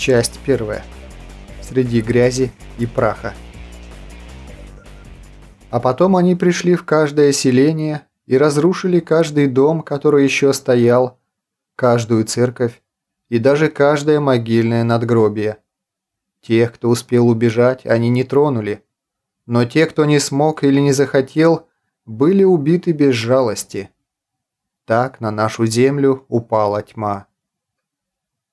Часть первая. Среди грязи и праха. А потом они пришли в каждое селение и разрушили каждый дом, который еще стоял, каждую церковь и даже каждое могильное надгробие. Тех, кто успел убежать, они не тронули, но те, кто не смог или не захотел, были убиты без жалости. Так на нашу землю упала тьма.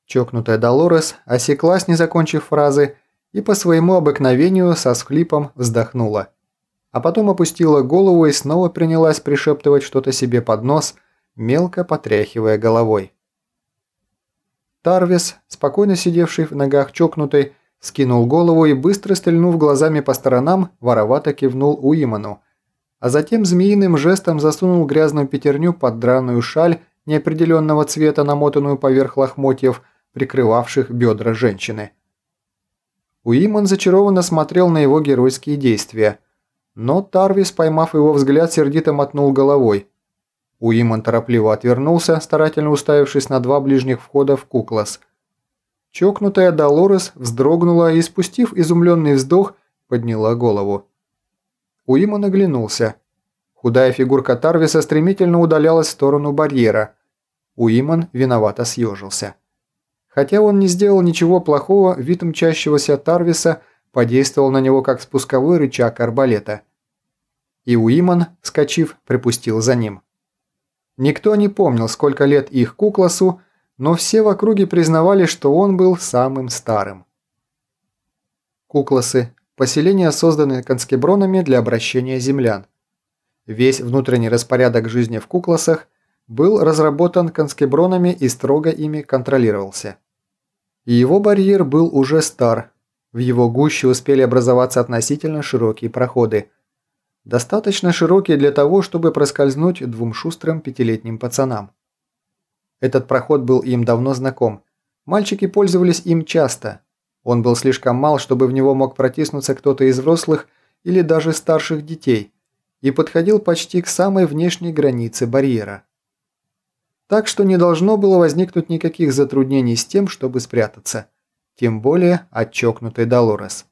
Чокнутая Долорес осеклась, не закончив фразы, и по своему обыкновению со схлипом вздохнула. А потом опустила голову и снова принялась пришептывать что-то себе под нос, мелко потряхивая головой. Тарвис, спокойно сидевший в ногах чокнутой, скинул голову и, быстро стрельнув глазами по сторонам, воровато кивнул Уиману, а затем змеиным жестом засунул грязную пятерню под драную шаль неопределенного цвета, намотанную поверх лохмотьев, прикрывавших бедра женщины. Уиман зачарованно смотрел на его геройские действия, но Тарвис, поймав его взгляд, сердито мотнул головой. Уиман торопливо отвернулся, старательно уставившись на два ближних входа в Куклас. Чокнутая Долорес вздрогнула и, спустив изумленный вздох, подняла голову. Уиман оглянулся. Худая фигурка Тарвиса стремительно удалялась в сторону барьера. Уиман виновато съежился. Хотя он не сделал ничего плохого, вид мчащегося Тарвиса подействовал на него как спусковой рычаг арбалета. И Уиман, вскочив, припустил за ним. Никто не помнил, сколько лет их Кукласу, но все в округе признавали, что он был самым старым. Кукласы – поселения, созданные конскебронами для обращения землян. Весь внутренний распорядок жизни в Кукласах был разработан конскебронами и строго ими контролировался. Его барьер был уже стар, в его гуще успели образоваться относительно широкие проходы. Достаточно широкие для того, чтобы проскользнуть двум шустрым пятилетним пацанам. Этот проход был им давно знаком. Мальчики пользовались им часто. Он был слишком мал, чтобы в него мог протиснуться кто-то из взрослых или даже старших детей, и подходил почти к самой внешней границе барьера так что не должно было возникнуть никаких затруднений с тем, чтобы спрятаться. Тем более от чокнутой Долорес.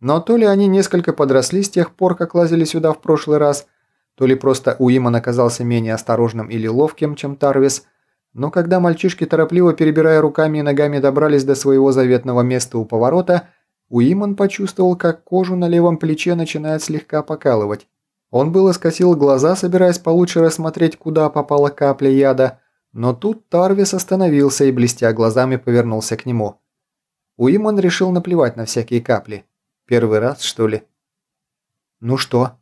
Но то ли они несколько подросли с тех пор, как лазили сюда в прошлый раз, то ли просто Уиман оказался менее осторожным или ловким, чем Тарвис, но когда мальчишки, торопливо перебирая руками и ногами, добрались до своего заветного места у поворота, Уиман почувствовал, как кожу на левом плече начинает слегка покалывать. Он было скосил глаза, собираясь получше рассмотреть, куда попала капля яда, но тут Тарвис остановился и, блестя глазами, повернулся к нему. Уимон решил наплевать на всякие капли. Первый раз, что ли? «Ну что?»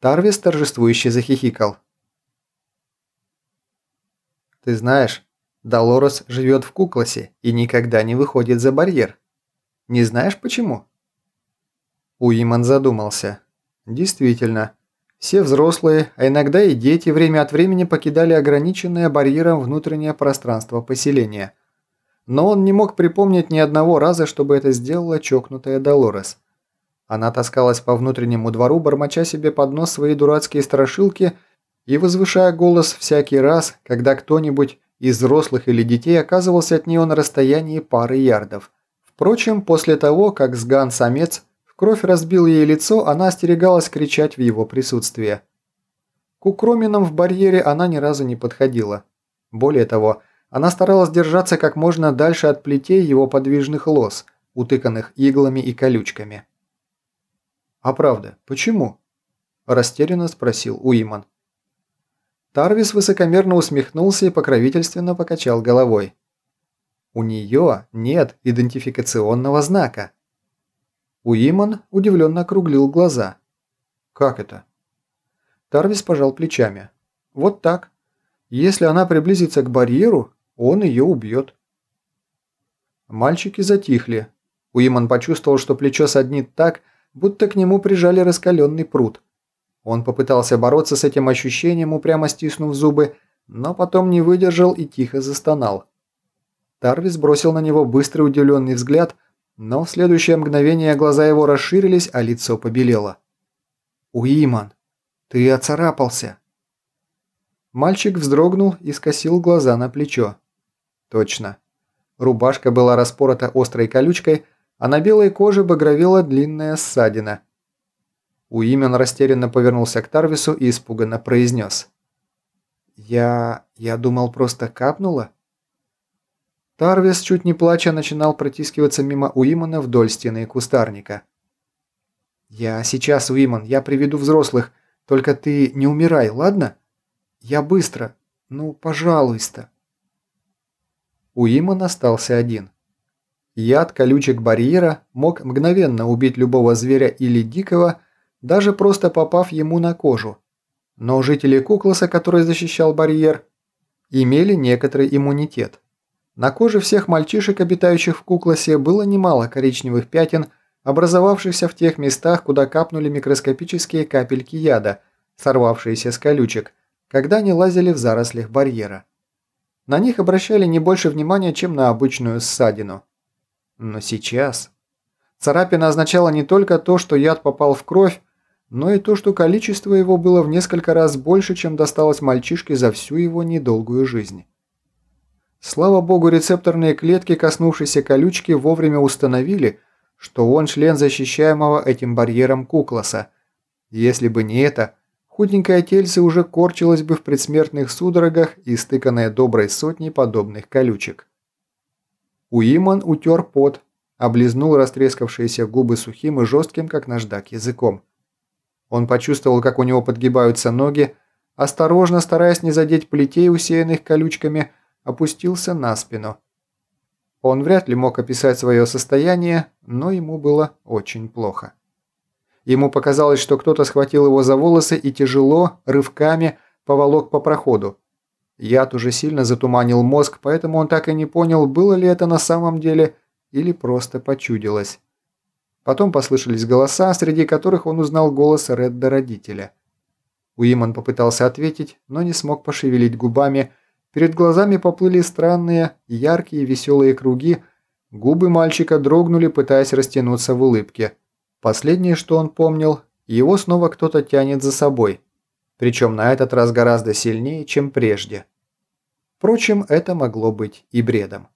Тарвис торжествующе захихикал. «Ты знаешь, Долорес живет в Кукласе и никогда не выходит за барьер. Не знаешь почему?» Уиман задумался. Действительно, все взрослые, а иногда и дети время от времени покидали ограниченное барьером внутреннее пространство поселения. Но он не мог припомнить ни одного раза, чтобы это сделала чокнутая Долорес. Она таскалась по внутреннему двору, бормоча себе под нос свои дурацкие страшилки и возвышая голос всякий раз, когда кто-нибудь из взрослых или детей оказывался от нее на расстоянии пары ярдов. Впрочем, после того, как сган-самец Кровь разбил ей лицо, она остерегалась кричать в его присутствии. К укроменам в барьере она ни разу не подходила. Более того, она старалась держаться как можно дальше от плетей его подвижных лос, утыканных иглами и колючками. «А правда, почему?» – растерянно спросил Уиман. Тарвис высокомерно усмехнулся и покровительственно покачал головой. «У нее нет идентификационного знака». Уиман удивленно округлил глаза. «Как это?» Тарвис пожал плечами. «Вот так. Если она приблизится к барьеру, он ее убьет». Мальчики затихли. Уиман почувствовал, что плечо саднит так, будто к нему прижали раскаленный пруд. Он попытался бороться с этим ощущением, упрямо стиснув зубы, но потом не выдержал и тихо застонал. Тарвис бросил на него быстрый удивленный взгляд, но в следующее мгновение глаза его расширились, а лицо побелело. «Уиман, ты оцарапался!» Мальчик вздрогнул и скосил глаза на плечо. «Точно. Рубашка была распорота острой колючкой, а на белой коже багровела длинная ссадина. Уимен растерянно повернулся к Тарвису и испуганно произнес. «Я... я думал, просто капнула?» Тарвис, чуть не плача, начинал протискиваться мимо Уимана вдоль стены кустарника. «Я сейчас, Уиман, я приведу взрослых, только ты не умирай, ладно? Я быстро, ну, пожалуйста». Уиман остался один. Яд колючек барьера мог мгновенно убить любого зверя или дикого, даже просто попав ему на кожу. Но жители Кукласа, который защищал барьер, имели некоторый иммунитет. На коже всех мальчишек, обитающих в Кукласе, было немало коричневых пятен, образовавшихся в тех местах, куда капнули микроскопические капельки яда, сорвавшиеся с колючек, когда они лазили в зарослях барьера. На них обращали не больше внимания, чем на обычную ссадину. Но сейчас... Царапина означала не только то, что яд попал в кровь, но и то, что количество его было в несколько раз больше, чем досталось мальчишке за всю его недолгую жизнь. Слава богу, рецепторные клетки, коснувшиеся колючки, вовремя установили, что он член защищаемого этим барьером Кукласа. Если бы не это, худенькое тельце уже корчилось бы в предсмертных судорогах, истыканное доброй сотней подобных колючек. Уиман утер пот, облизнул растрескавшиеся губы сухим и жестким, как наждак, языком. Он почувствовал, как у него подгибаются ноги, осторожно, стараясь не задеть плетей, усеянных колючками, опустился на спину. Он вряд ли мог описать свое состояние, но ему было очень плохо. Ему показалось, что кто-то схватил его за волосы и тяжело, рывками, поволок по проходу. Яд уже сильно затуманил мозг, поэтому он так и не понял, было ли это на самом деле или просто почудилось. Потом послышались голоса, среди которых он узнал голос Редда родителя. Уиман попытался ответить, но не смог пошевелить губами, Перед глазами поплыли странные, яркие, веселые круги. Губы мальчика дрогнули, пытаясь растянуться в улыбке. Последнее, что он помнил, его снова кто-то тянет за собой. Причем на этот раз гораздо сильнее, чем прежде. Впрочем, это могло быть и бредом.